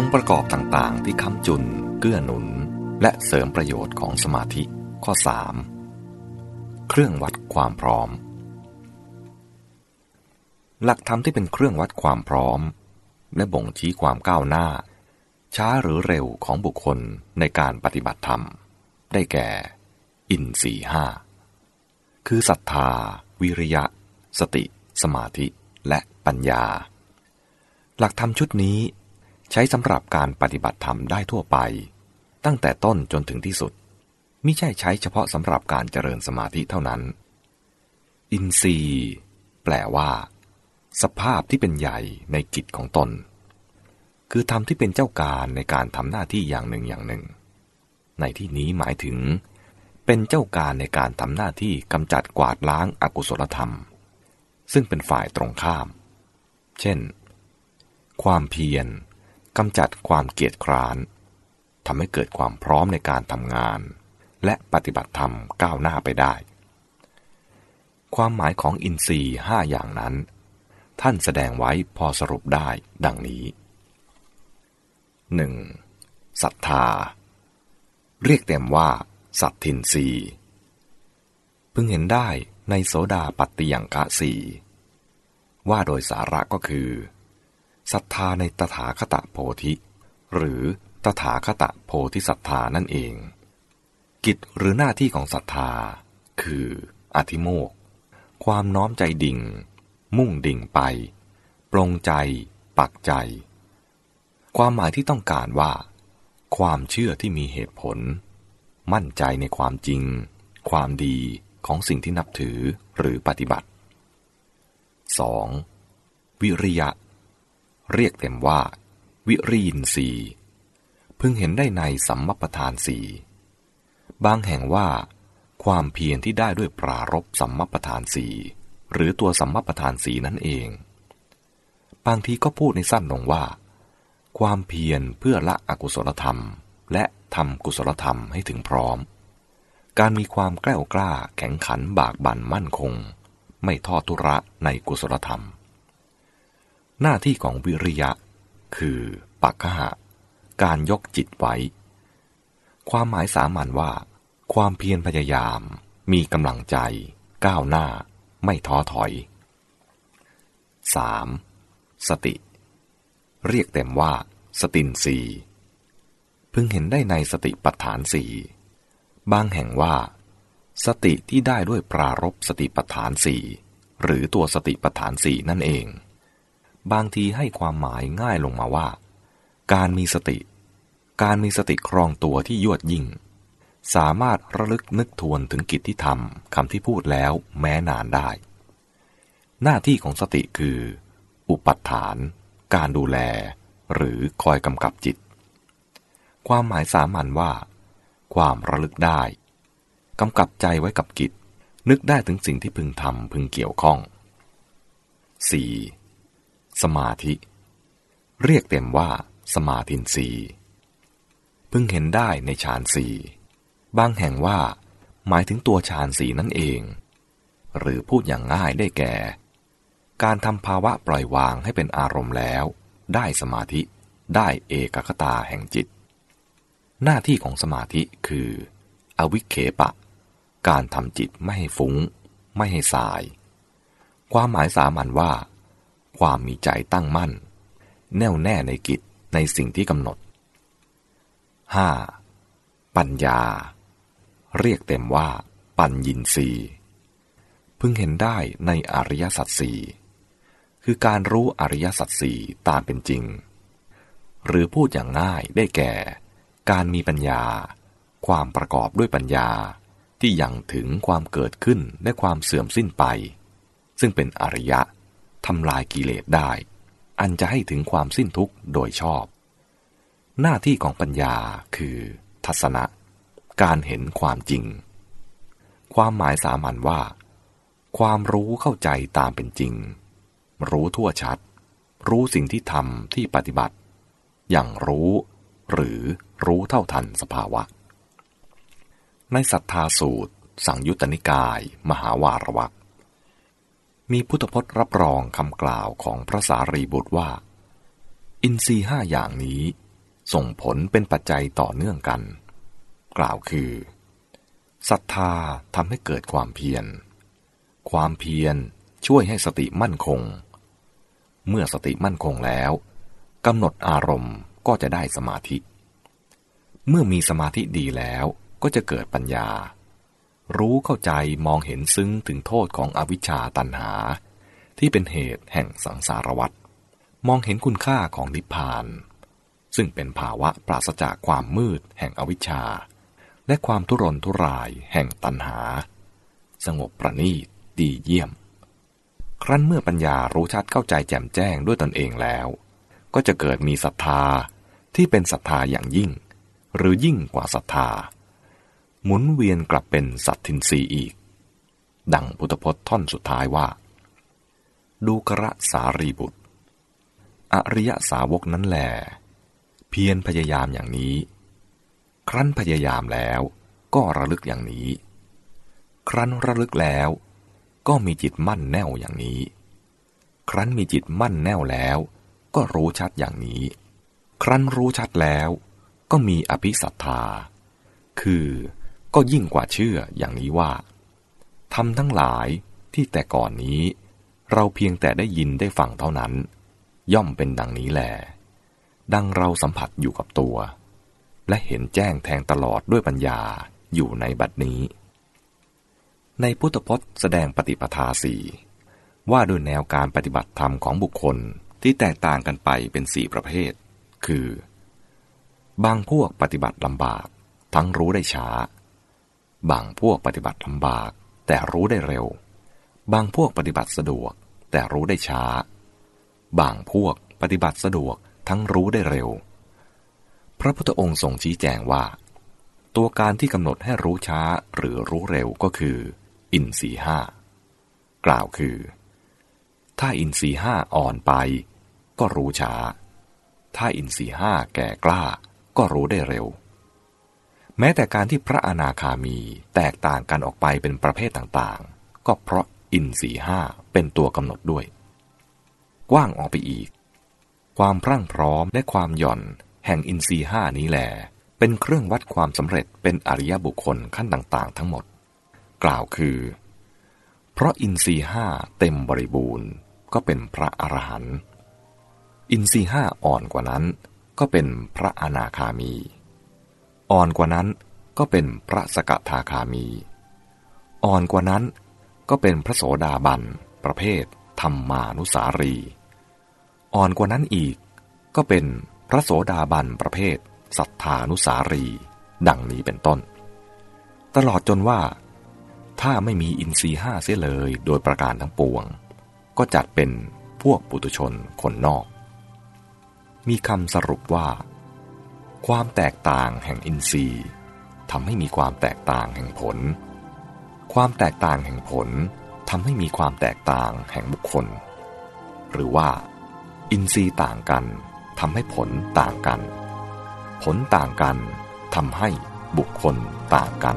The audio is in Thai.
องค์ประกอบต่างๆ ที่ค้ำจุน เกื้อหนุน และเสริมประโยชน์ของสมาธิข้อ 3. เครื่องวัดความพร้อม หลักธรรมที่เป็นเครื่องวัดความพร้อม และบ่งชี้ความก้าวหน้า ช้าหรือเร็วของบุคคลในการปฏิบัติธรรม ได้แก่ อินทรีห้าคือศรัทธา วิริยะ สติ สมาธิ และปัญญา หลักธรรมชุดนี้ ใช้สำหรับการปฏิบัติธรรมได้ทั่วไป ตั้งแต่ต้นจนถึงที่สุดไม่ใช่ใช้เฉพาะสำหรับการเจริญสมาธิเท่านั้น อินทรีย์ แปลว่า สภาพที่เป็นใหญ่ในกิจของตน คือธรรมที่เป็นเจ้าการในการทำหน้าที่อย่างหนึ่งอย่างหนึ่ง ในที่นี้หมายถึง เป็นเจ้าการในการทำหน้าที่กำจัดกวาดล้างอากุศลธรรม ซึ่งเป็นฝ่ายตรงข้าม เช่น ความเพียร กำจัดความเกียจคร้านทำให้เกิดความพร้อมในการทำงาน และปฏิบัติธรรมก้าวหน้าไปได้ ความหมายของอินทรีย์ห้าอย่างนั้น ท่านแสดงไว้พอสรุปได้ดังนี้ 1. ศรัทธา เรียกเต็มว่า สัตทินรีพึงเห็นได้ในโสดาปัตติยังกะสีว่าโดยสาระก็คือ ศรัทธาในตถาคตโพธิ หรือตถาคตโพธิศรัทธานั่นเอง กิจหรือหน้าที่ของศรัทธา คืออธิโมก ความน้อมใจดิ่ง มุ่งดิ่งไป ปรงใจ ปักใจ ความหมายที่ต้องการว่า ความเชื่อที่มีเหตุผล มั่นใจในความจริง ความดีของสิ่งที่นับถือหรือปฏิบัติ 2. วิริยะ เรียกเต็มว่า วิรีนสีพึงเห็นได้ในสัมมปทานสีบางแห่งว่า ความเพียรที่ได้ด้วยปรารบสัมมปทานสีหรือตัวสัมมปทานสีนั่นเอง บางทีก็พูดในสั้นลงว่า ความเพียรเพื่อละอกุศลธรรม และทำกุศลธรรมให้ถึงพร้อม การมีความกล้ากล้าแข็งขันบากบั่นมั่นคง ไม่ทอดทุระในกุศลธรรม หน้าที่ของวิริยะ คือปักหะการยกจิตไว้ ความหมายสามัญว่า ความเพียรพยายาม มีกำลังใจ ก้าวหน้า ไม่ท้อถอย 3. สติ เรียกเต็มว่า สตินสีพึงเห็นได้ในสติปัฏฐานสีบางแห่งว่า สติที่ได้ด้วยปรารบสติปัฏฐานสีหรือตัวสติปัฏฐานสีนั่นเอง บางทีให้ความหมายง่ายลงมาว่า การมีสติ การมีสติครองตัวที่ยวดยิ่ง สามารถระลึกนึกทวนถึงกิจที่ทำคำที่พูดแล้วแม้นานได้ หน้าที่ของสติคือ อุปัฏฐาน การดูแล หรือคอยกำกับจิต ความหมายสามัญว่า ความระลึกได้กำกับใจไว้กับกิจ นึกได้ถึงสิ่งที่พึงทำพึงเกี่ยวข้อง 4. สมาธิ เรียกเต็มว่า สมาธินสีพึงเห็นได้ในฌานสีบางแห่งว่า หมายถึงตัวฌานสีนั่นเอง หรือพูดอย่างง่ายได้แก่ การทำภาวะปล่อยวางให้เป็นอารมณ์แล้ว ได้สมาธิ ได้เอกคตาแห่งจิต หน้าที่ของสมาธิคือ อวิเคปะ การทำจิตไม่ให้ฟุง้ง ไม่ให้สาย ความหมายสามัญว่า ความมีใจตั้งมั่น แน่วแน่ในกิจในสิ่งที่กำหนด 5. ปัญญา เรียกเต็มว่า ปัญญินรีพึงเห็นได้ในอริยสัจสี่คือการรู้อริยสัจสี่ตามเป็นจริง หรือพูดอย่างง่ายได้แก่ การมีปัญญา ความประกอบด้วยปัญญาที่ยังถึงความเกิดขึ้นและความเสื่อมสิ้นไป ซึ่งเป็นอริยะ ทำลายกิเลสได้ อันจะให้ถึงความสิ้นทุกข์โดยชอบ หน้าที่ของปัญญาคือ ทัศนะ การเห็นความจริง ความหมายสามัญว่า ความรู้เข้าใจตามเป็นจริง รู้ทั่วชัด รู้สิ่งที่ทำที่ปฏิบัติ อย่างรู้ หรือรู้เท่าทันสภาวะ ในศรัทธาสูตร สังยุตตนิกาย มหาวารวัก มีพุทธพจน์รับรองคำกล่าวของพระสารีบุตรว่า อินทรีห้าอย่างนี้ส่งผลเป็นปัจจัยต่อเนื่องกัน กล่าวคือศรัทธาทำให้เกิดความเพียร ความเพียรช่วยให้สติมั่นคง เมื่อสติมั่นคงแล้วกำหนดอารมณ์ก็จะได้สมาธิ เมื่อมีสมาธิดีแล้วก็จะเกิดปัญญา รู้เข้าใจมองเห็นซึ้งถึงโทษของอวิชชาตันหา ที่เป็นเหตุแห่งสังสารวัฏมองเห็นคุณค่าของนิพพาน ซึ่งเป็นภาวะปราศจากความมืดแห่งอวิชชา และความทุรนทุรายแห่งตันหา สงบประณีตดีเยี่ยม ครั้นเมื่อปัญญารู้ชัดเข้าใจแจ่มแจ้งด้วยตนเองแล้ว ก็จะเกิดมีศรัทธาที่เป็นศรัทธาอย่างยิ่ง หรือยิ่งกว่าศรัทธา หมุนเวียนกลับเป็นสัตทินรีอีก ดังพุทธพจน์ท่อนสุดท้ายว่า ดูกระสารีบุตร อริยสาวกนั้นแหลเพียรพยายามอย่างนี้ ครั้นพยายามแล้วก็ระลึกอย่างนี้ ครั้นระลึกแล้ว ก็มีจิตมั่นแน่วอย่างนี้ ครั้นมีจิตมั่นแน่วแล้ว ก็รู้ชัดอย่างนี้ ครั้นรู้ชัดแล้ว ก็มีอภิสัทธา คือ ก็ยิ่งกว่าเชื่ออย่างนี้ว่าทำทั้งหลายที่แต่ก่อนนี้ เราเพียงแต่ได้ยินได้ฟังเท่านั้น ย่อมเป็นดังนี้แหลดังเราสัมผัสอยู่กับตัว และเห็นแจ้งแทงตลอดด้วยปัญญาอยู่ในบัดนี้ ในพุทธพจน์แสดงปฏิปทาสี่ว่าด้วยแนวการปฏิบัติธรรมของบุคคลที่แตกต่างกันไปเป็นสี่ประเภท คือ บางพวกปฏิบัติลำบาก ทั้งรู้ได้ช้า บางพวกปฏิบัติลำบาก แต่รู้ได้เร็ว บางพวกปฏิบัติสะดวก แต่รู้ได้ช้า บางพวกปฏิบัติสะดวกทั้งรู้ได้เร็ว พระพุทธองค์ทรงชี้แจงว่า ตัวการที่กำหนดให้รู้ช้าหรือรู้เร็วก็คือ อินทรีห้ากล่าวคือ ถ้าอินทรีห้าอ่อนไป ก็รู้ช้า ถ้าอินทรีห้าแก่กล้าก็รู้ได้เร็ว แม้แต่การที่พระอนาคามีแตกต่างกันออกไปเป็นประเภทต่างๆ ก็เพราะอินทรีห้าเป็นตัวกำหนดด้วย กว้างออกไปอีก ความพรั่งพร้อมและความหย่อนแห่งอินทรีห้านี้แหลเป็นเครื่องวัดความสำเร็จเป็นอริยบุคคลขั้นต่างๆ ทั้งหมด กล่าวคือ เพราะอินทรีห้าเต็มบริบูรณ์ก็เป็นพระอรหันต์อินทรีห้าอ่อนกว่านั้น ก็เป็นพระอนาคามี อ่อนกว่านั้นก็เป็นพระสกทาคามี อ่อนกว่านั้นก็เป็นพระโสดาบัน ประเภทธรรมานุสารี อ่อนกว่านั้นอีกก็เป็นพระโสดาบันประเภทสัทธานุสารี ดังนี้เป็นต้น ตลอดจนว่า ถ้าไม่มีอินทรีห้าเสียเลยโดยประการทั้งปวง ก็จัดเป็นพวกปุตุชนคนนอก มีคำสรุปว่า ความแตกต่างแห่งอินทรีย์ทำให้มีความแตกต่างแห่งผล ความแตกต่างแห่งผลทำให้มีความแตกต่างแห่งบุคคล หรือว่า อินทรีย์ต่างกันทำให้ผลต่างกัน ผลต่างกันทำให้บุคคลต่างกัน